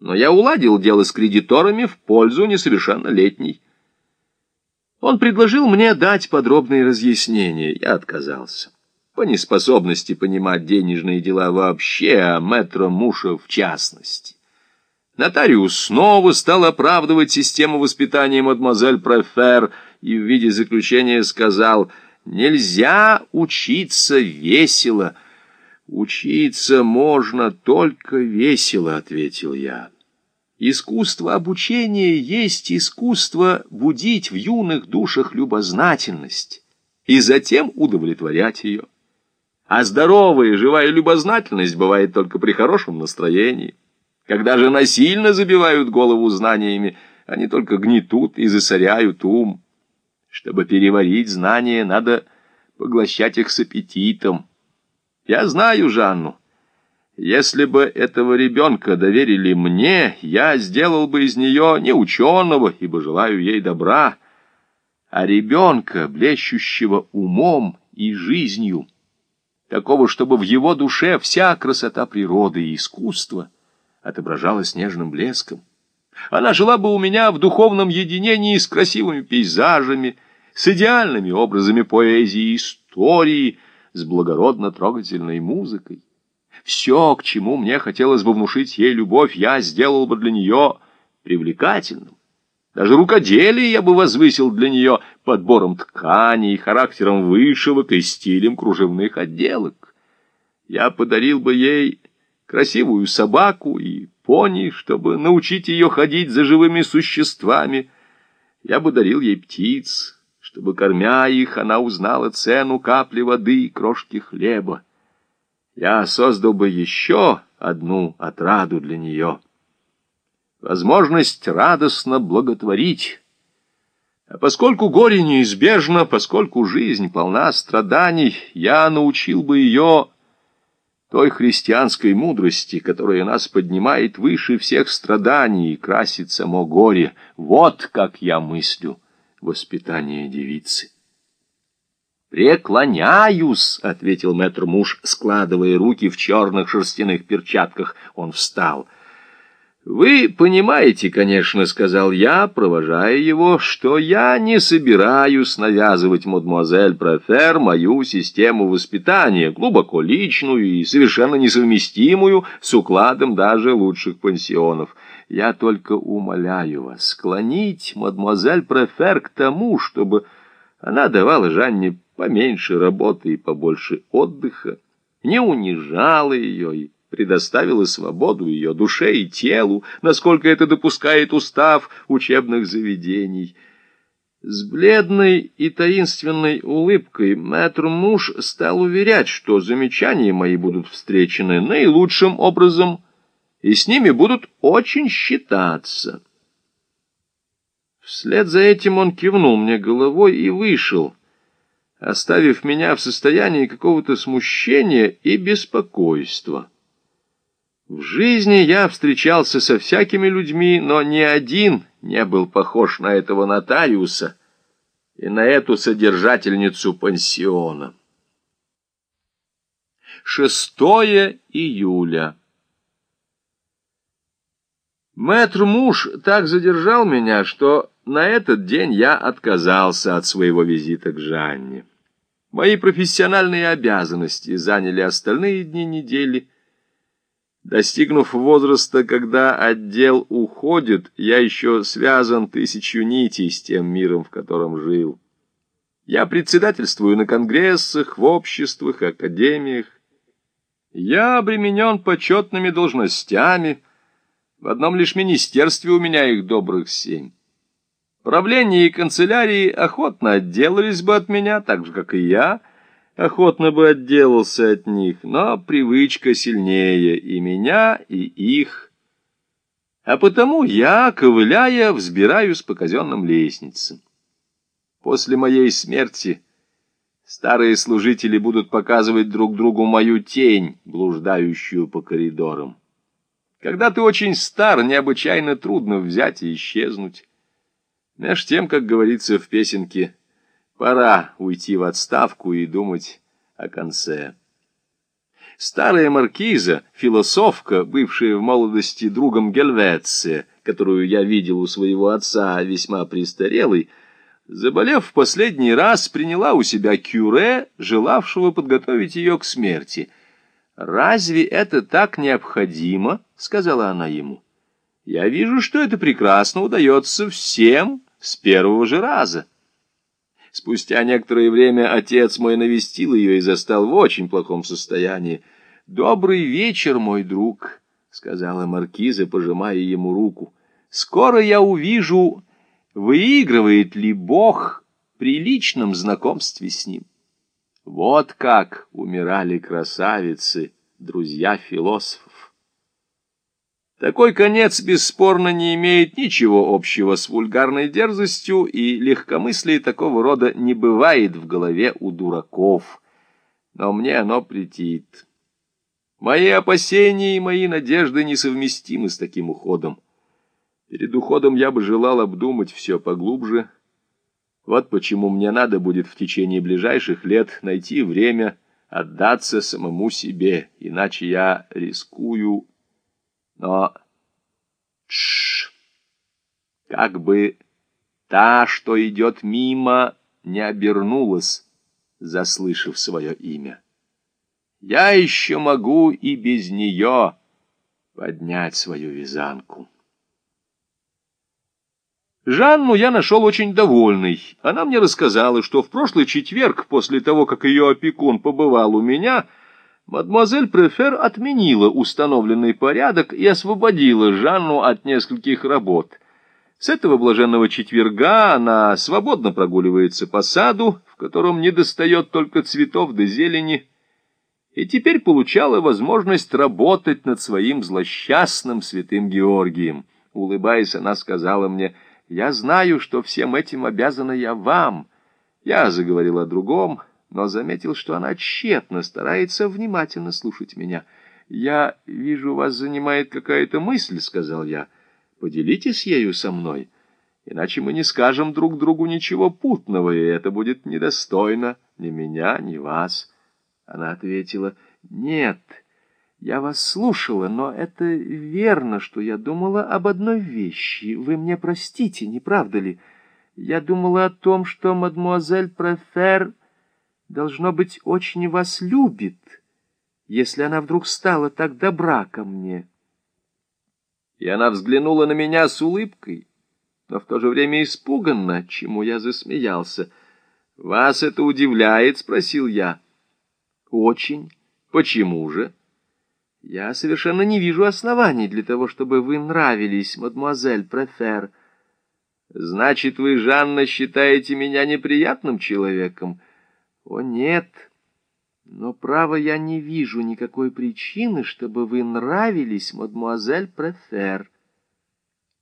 но я уладил дело с кредиторами в пользу несовершеннолетней. Он предложил мне дать подробные разъяснения. Я отказался. По неспособности понимать денежные дела вообще, а мэтра Муша в частности. Нотариус снова стал оправдывать систему воспитания мадемуазель Префер и в виде заключения сказал «Нельзя учиться весело». «Учиться можно только весело», — ответил я. «Искусство обучения есть искусство будить в юных душах любознательность и затем удовлетворять ее. А здоровая живая любознательность бывает только при хорошем настроении». Когда же насильно забивают голову знаниями, они только гнетут и засоряют ум. Чтобы переварить знания, надо поглощать их с аппетитом. Я знаю Жанну. Если бы этого ребенка доверили мне, я сделал бы из нее не ученого, ибо желаю ей добра, а ребенка, блещущего умом и жизнью, такого, чтобы в его душе вся красота природы и искусства — отображалась нежным блеском. Она жила бы у меня в духовном единении с красивыми пейзажами, с идеальными образами поэзии и истории, с благородно-трогательной музыкой. Все, к чему мне хотелось бы внушить ей любовь, я сделал бы для нее привлекательным. Даже рукоделие я бы возвысил для нее подбором тканей, характером вышивок и стилем кружевных отделок. Я подарил бы ей красивую собаку и пони, чтобы научить ее ходить за живыми существами. Я бы дарил ей птиц, чтобы, кормя их, она узнала цену капли воды и крошки хлеба. Я создал бы еще одну отраду для нее. Возможность радостно благотворить. А поскольку горе неизбежно, поскольку жизнь полна страданий, я научил бы ее той христианской мудрости, которая нас поднимает выше всех страданий и красит само горе. Вот как я мыслю воспитание девицы. «Преклоняюсь», — ответил мэтр муж, складывая руки в черных шерстяных перчатках. Он встал — «Вы понимаете, конечно, — сказал я, провожая его, — что я не собираюсь навязывать мадемуазель Профер мою систему воспитания, глубоко личную и совершенно несовместимую с укладом даже лучших пансионов. Я только умоляю вас склонить мадемуазель Профер к тому, чтобы она давала Жанне поменьше работы и побольше отдыха, не унижала ее и предоставила свободу ее душе и телу, насколько это допускает устав учебных заведений. С бледной и таинственной улыбкой мэтр муж стал уверять, что замечания мои будут встречены наилучшим образом, и с ними будут очень считаться. Вслед за этим он кивнул мне головой и вышел, оставив меня в состоянии какого-то смущения и беспокойства. В жизни я встречался со всякими людьми, но ни один не был похож на этого нотариуса и на эту содержательницу пансиона. 6 июля. Мэтр муж так задержал меня, что на этот день я отказался от своего визита к Жанне. Мои профессиональные обязанности заняли остальные дни недели, Достигнув возраста, когда отдел уходит, я еще связан тысячу нитей с тем миром, в котором жил. Я председательствую на конгрессах, в обществах, академиях. Я обременен почетными должностями. В одном лишь министерстве у меня их добрых семь. Правление и канцелярии охотно отделались бы от меня, так же, как и я — охотно бы отделался от них, но привычка сильнее и меня, и их. А потому я, ковыляя, взбираюсь по казенным лестницам. После моей смерти старые служители будут показывать друг другу мою тень, блуждающую по коридорам. Когда ты очень стар, необычайно трудно взять и исчезнуть. Меж тем, как говорится в песенке Пора уйти в отставку и думать о конце. Старая маркиза, философка, бывшая в молодости другом Гельвеция, которую я видел у своего отца, весьма престарелый, заболев в последний раз, приняла у себя кюре, желавшего подготовить ее к смерти. «Разве это так необходимо?» — сказала она ему. «Я вижу, что это прекрасно удается всем с первого же раза». Спустя некоторое время отец мой навестил ее и застал в очень плохом состоянии. «Добрый вечер, мой друг», — сказала маркиза, пожимая ему руку. «Скоро я увижу, выигрывает ли Бог при личном знакомстве с ним». Вот как умирали красавицы, друзья философов. Такой конец бесспорно не имеет ничего общего с вульгарной дерзостью, и легкомыслие такого рода не бывает в голове у дураков. Но мне оно претит. Мои опасения и мои надежды несовместимы с таким уходом. Перед уходом я бы желал обдумать все поглубже. Вот почему мне надо будет в течение ближайших лет найти время отдаться самому себе, иначе я рискую но... Тш! Как бы та, что идет мимо, не обернулась, заслышав свое имя. Я еще могу и без нее поднять свою вязанку. Жанну я нашел очень довольной. Она мне рассказала, что в прошлый четверг, после того, как ее опекун побывал у меня, Мадемуазель Префер отменила установленный порядок и освободила Жанну от нескольких работ. С этого блаженного четверга она свободно прогуливается по саду, в котором недостает только цветов да зелени, и теперь получала возможность работать над своим злосчастным святым Георгием. Улыбаясь, она сказала мне, «Я знаю, что всем этим обязана я вам». Я заговорил о другом, — но заметил, что она тщетно старается внимательно слушать меня. «Я вижу, вас занимает какая-то мысль», — сказал я. «Поделитесь ею со мной, иначе мы не скажем друг другу ничего путного, и это будет недостойно ни меня, ни вас». Она ответила, «Нет, я вас слушала, но это верно, что я думала об одной вещи. Вы мне простите, не правда ли? Я думала о том, что мадмуазель Префер...» должно быть, очень вас любит, если она вдруг стала так добра ко мне. И она взглянула на меня с улыбкой, но в то же время испуганно, чему я засмеялся. «Вас это удивляет?» — спросил я. «Очень. Почему же?» «Я совершенно не вижу оснований для того, чтобы вы нравились, мадемуазель Префер». «Значит, вы, Жанна, считаете меня неприятным человеком?» О, нет! Но, право, я не вижу никакой причины, чтобы вы нравились, мадемуазель Префер.